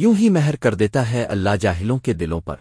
یوں ہی مہر کر دیتا ہے اللہ جاہلوں کے دلوں پر۔